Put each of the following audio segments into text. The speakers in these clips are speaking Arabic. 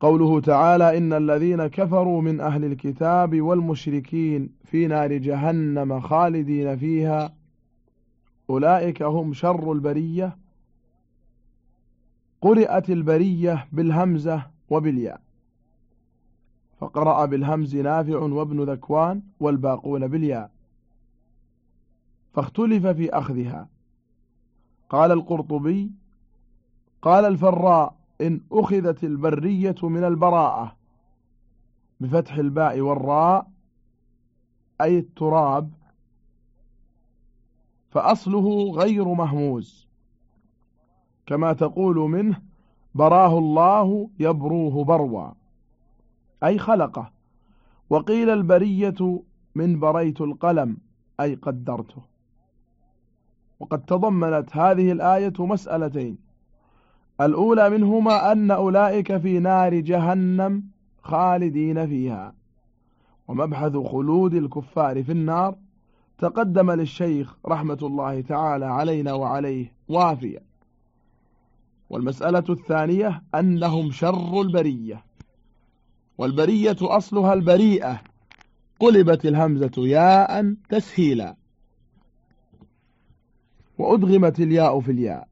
قوله تعالى إن الذين كفروا من أهل الكتاب والمشركين في نار جهنم خالدين فيها أولئك هم شر البرية قرأت البرية بالهمزة وبالياء فقرأ بالهمز نافع وابن ذكوان والباقون بالياء فاختلف في أخذها. قال القرطبي قال الفراء إن أخذت البرية من البراءة بفتح الباء والراء أي التراب فأصله غير مهموز. كما تقول منه براه الله يبروه بروا. أي خلقه. وقيل البرية من بريت القلم أي قدرته. وقد تضمنت هذه الآية مسألتين الأولى منهما أن أولئك في نار جهنم خالدين فيها. ومبحث خلود الكفار في النار تقدم للشيخ رحمة الله تعالى علينا وعليه وافيا. والمسألة الثانية أنهم شر البرية. والبرية أصلها البريئة. قلبت الهمزة ياء تسهيلا. وأدغمت الياء في الياء.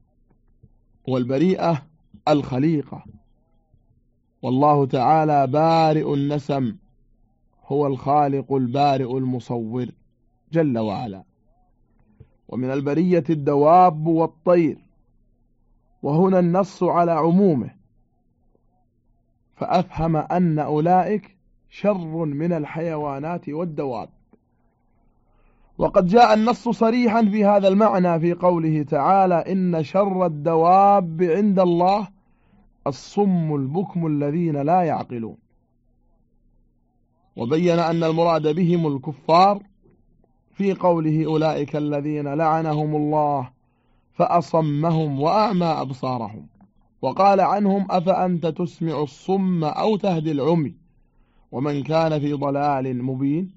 والبريئة الخليقة. والله تعالى بارئ النسم هو الخالق البارئ المصور جل وعلا. ومن البرية الدواب والطير وهنا النص على عمومه. فأفهم أن أولئك شر من الحيوانات والدواب. وقد جاء النص صريحا في هذا المعنى في قوله تعالى إن شر الدواب عند الله الصم البكم الذين لا يعقلون. وبين أن المراد بهم الكفار في قوله أولئك الذين لعنهم الله فأصمهم وأعمى أبصارهم. وقال عنهم أفأنت تسمع الصم أو تهدي العمي ومن كان في ضلال مبين.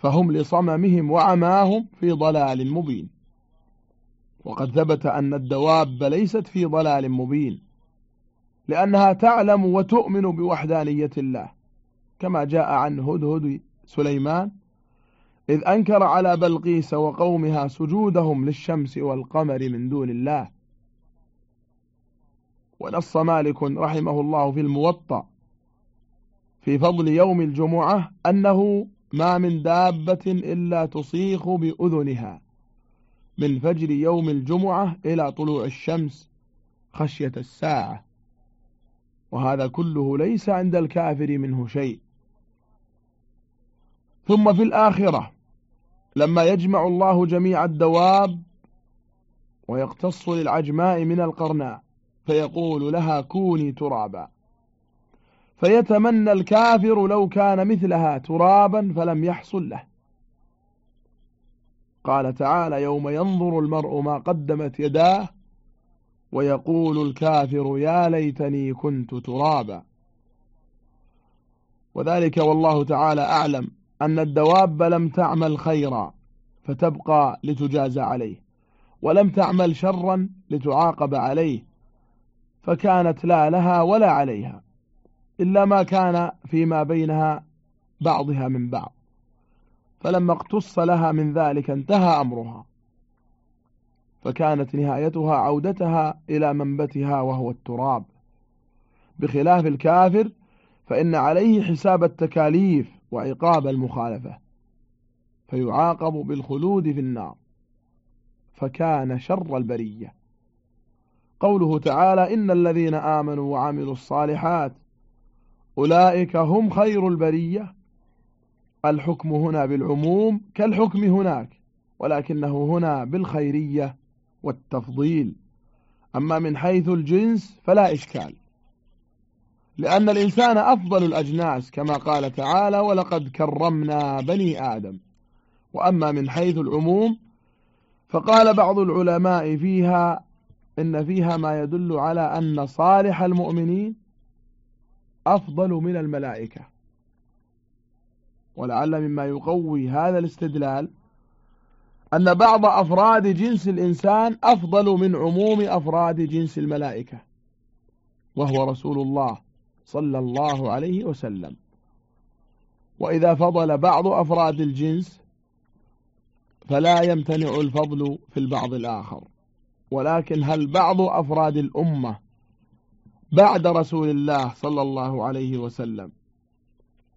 فهم لصممهم وعماهم في ضلال مبين. وقد ثبت أن الدواب ليست في ضلال مبين لأنها تعلم وتؤمن بوحدانية الله كما جاء عن هدهد سليمان إذ أنكر على بلقيس وقومها سجودهم للشمس والقمر من دون الله. ونص مالك رحمه الله في الموطأ في فضل يوم الجمعة أنه ما من دابة إلا تصيخ بأذنها من فجر يوم الجمعة إلى طلوع الشمس خشية الساعة. وهذا كله ليس عند الكافر منه شيء. ثم في الآخرة لما يجمع الله جميع الدواب ويقتص للعجماء من القرناء فيقول لها كوني ترابا. فيتمنى الكافر لو كان مثلها ترابا فلم يحصل له. قال تعالى يوم ينظر المرء ما قدمت يداه ويقول الكافر يا ليتني كنت ترابا. وذلك والله تعالى أعلم أن الدواب لم تعمل خيرا فتبقى لتجازى عليه ولم تعمل شرا لتعاقب عليه فكانت لا لها ولا عليها. إلا ما كان فيما بينها بعضها من بعض. فلما اقتص لها من ذلك انتهى أمرها. فكانت نهايتها عودتها إلى منبتها وهو التراب. بخلاف الكافر فإن عليه حساب التكاليف وعقاب المخالفة فيعاقب بالخلود في النار. فكان شر البرية. قوله تعالى إن الذين آمنوا وعملوا الصالحات أولئك هم خير البرية. الحكم هنا بالعموم كالحكم هناك ولكنه هنا بالخيرية والتفضيل. أما من حيث الجنس فلا إشكال لأن الإنسان أفضل الأجناس كما قال تعالى ولقد كرمنا بني آدم وأما من حيث العموم فقال بعض العلماء فيها إن فيها ما يدل على أن صالح المؤمنين أفضل من الملائكة. ولعل مما يقوي هذا الاستدلال أن بعض أفراد جنس الإنسان أفضل من عموم أفراد جنس الملائكة وهو رسول الله صلى الله عليه وسلم. وإذا فضل بعض أفراد الجنس فلا يمتنع الفضل في البعض الآخر ولكن هل بعض أفراد الأمة بعد رسول الله صلى الله عليه وسلم.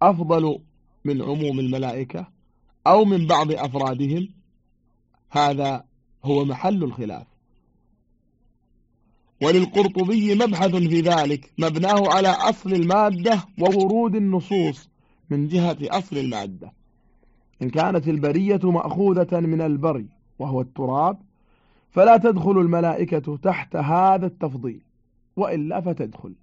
أفضل من عموم الملائكة أو من بعض أفرادهم. هذا هو محل الخلاف. وللقرطبي مبحث في ذلك مبناه على أصل المادة وورود النصوص من جهة أصل المادة. إن كانت البرية مأخوذة من البري وهو التراب فلا تدخل الملائكة تحت هذا التفضيل. وإلا فتدخل.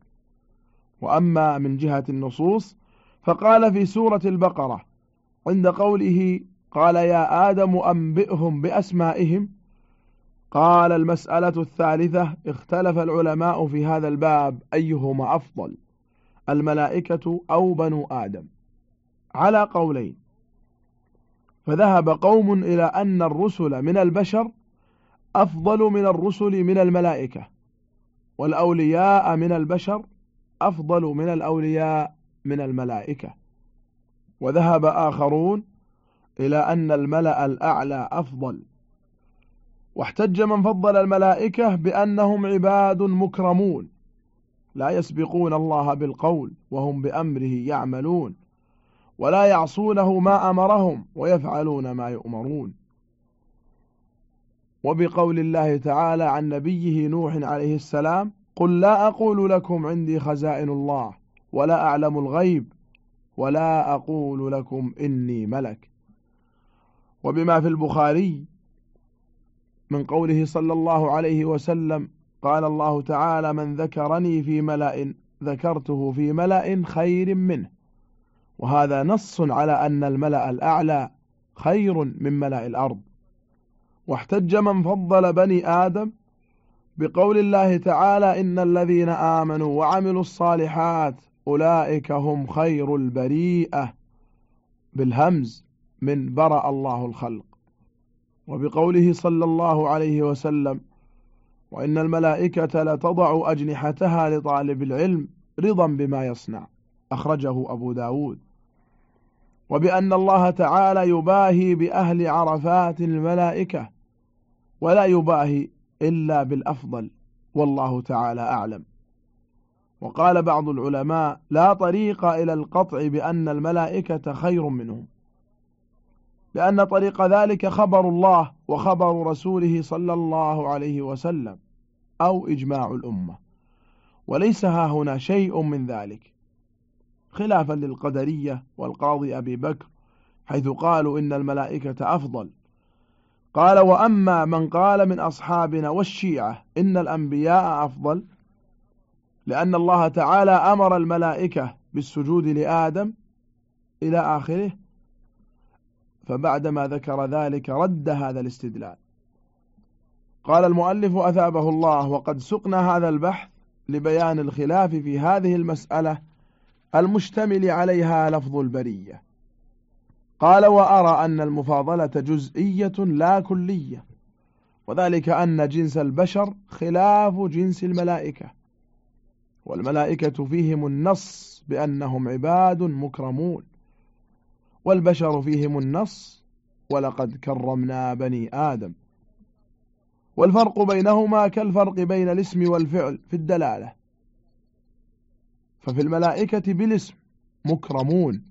وأما من جهة النصوص فقال في سورة البقرة عند قوله قال يا آدم أنبئهم بأسمائهم. قال المسألة الثالثة اختلف العلماء في هذا الباب أيهما أفضل الملائكة أو بنو آدم. على قولين فذهب قوم إلى أن الرسل من البشر أفضل من الرسل من الملائكة. والأولياء من البشر أفضل من الأولياء من الملائكة. وذهب آخرون إلى أن الملأ الأعلى أفضل. واحتج من فضل الملائكة بأنهم عباد مكرمون. لا يسبقون الله بالقول وهم بأمره يعملون. ولا يعصونه ما أمرهم ويفعلون ما يؤمرون. وبقول الله تعالى عن نبيه نوح عليه السلام قل لا أقول لكم عندي خزائن الله ولا أعلم الغيب ولا أقول لكم إني ملك. وبما في البخاري من قوله صلى الله عليه وسلم قال الله تعالى من ذكرني في ملأ ذكرته في ملأ خير منه وهذا نص على أن الملأ الأعلى خير من ملأ الأرض. واحتج من فضل بني آدم بقول الله تعالى إن الذين آمنوا وعملوا الصالحات أولئك هم خير البريئة بالهمز من برأ الله الخلق. وبقوله صلى الله عليه وسلم وإن الملائكة لتضع أجنحتها لطالب العلم رضا بما يصنع. أخرجه أبو داود. وبأن الله تعالى يباهي بأهل عرفات الملائكة ولا يباهي إلا بالأفضل والله تعالى أعلم. وقال بعض العلماء لا طريق إلى القطع بأن الملائكة خير منهم لأن طريق ذلك خبر الله وخبر رسوله صلى الله عليه وسلم أو إجماع الأمة. وليس ها هنا شيء من ذلك. خلافا للقدرية والقاضي أبي بكر حيث قالوا إن الملائكة أفضل قال وأما من قال من أصحابنا والشيعة إن الأنبياء أفضل لأن الله تعالى أمر الملائكة بالسجود لآدم إلى آخره فبعدما ذكر ذلك رد هذا الاستدلال. قال المؤلف أثابه الله وقد سقنا هذا البحث لبيان الخلاف في هذه المسألة المشتمل عليها لفظ البرية. قال وأرى أن المفاضلة جزئية لا كلية وذلك أن جنس البشر خلاف جنس الملائكة والملائكة فيهم النص بأنهم عباد مكرمون والبشر فيهم النص ولقد كرمنا بني آدم والفرق بينهما كالفرق بين الاسم والفعل في الدلالة ففي الملائكة بالاسم مكرمون.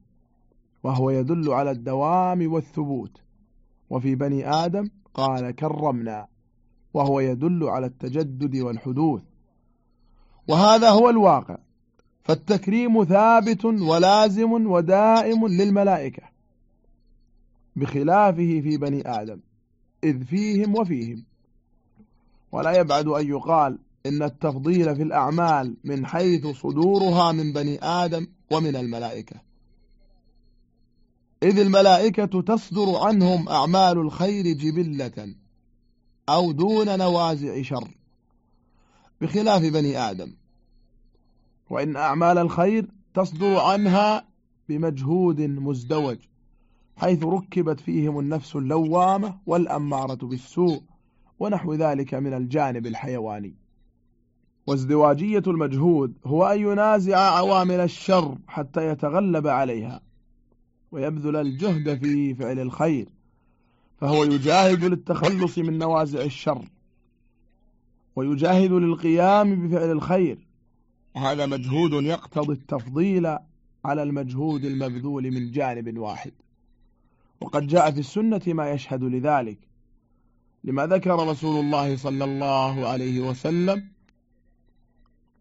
وهو يدل على الدوام والثبوت. وفي بني آدم قال كرمنا وهو يدل على التجدد والحدوث. وهذا هو الواقع. فالتكريم ثابت ولازم ودائم للملائكة بخلافه في بني آدم إذ فيهم وفيهم. ولا يبعد أن يقال إن التفضيل في الأعمال من حيث صدورها من بني آدم ومن الملائكة. إذ الملائكة تصدر عنهم أعمال الخير جبلة أو دون نوازع شر. بخلاف بني آدم. وإن أعمال الخير تصدر عنها بمجهود مزدوج حيث ركبت فيهم النفس اللوامة والأمارة بالسوء ونحو ذلك من الجانب الحيواني. وازدواجية المجهود هو أن ينازع عوامل الشر حتى يتغلب عليها. ويبذل الجهد في فعل الخير فهو يجاهد للتخلص من نوازع الشر ويجاهد للقيام بفعل الخير. وهذا مجهود يقتضي التفضيل على المجهود المبذول من جانب واحد. وقد جاء في السنة ما يشهد لذلك. لما ذكر رسول الله صلى الله عليه وسلم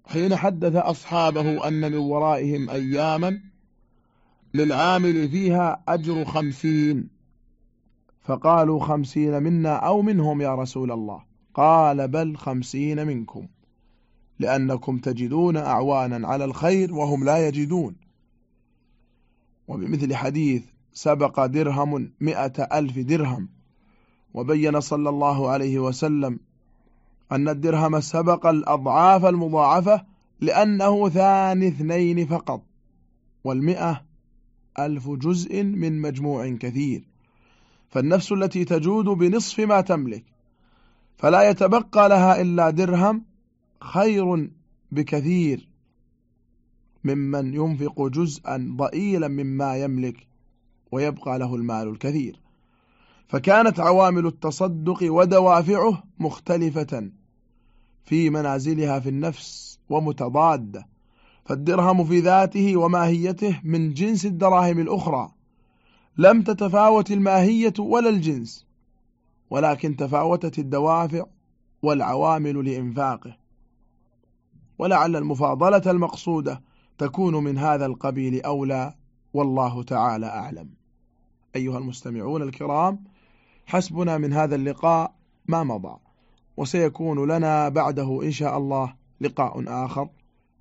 حين حدث أصحابه أن من ورائهم أياما للعامل فيها أجر خمسين. فقالوا خمسين منا أو منهم يا رسول الله. قال بل خمسين منكم. لأنكم تجدون أعوانا على الخير وهم لا يجدون. وبمثل حديث سبق درهم مئة ألف درهم. وبين صلى الله عليه وسلم أن الدرهم سبق الأضعاف المضاعفة لأنه ثاني اثنين فقط. والمئة ألف جزء من مجموع كثير. فالنفس التي تجود بنصف ما تملك فلا يتبقى لها إلا درهم خير بكثير ممن ينفق جزءا ضئيلا مما يملك ويبقى له المال الكثير. فكانت عوامل التصدق ودوافعه مختلفة في منازلها في النفس ومتضادة. فالدرهم في ذاته وماهيته من جنس الدراهم الأخرى. لم تتفاوت الماهية ولا الجنس ولكن تفاوتت الدوافع والعوامل لإنفاقه. ولعل المفاضلة المقصودة تكون من هذا القبيل أولى والله تعالى أعلم. أيها المستمعون الكرام حسبنا من هذا اللقاء ما مضى وسيكون لنا بعده إن شاء الله لقاء آخر.